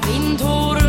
Windhore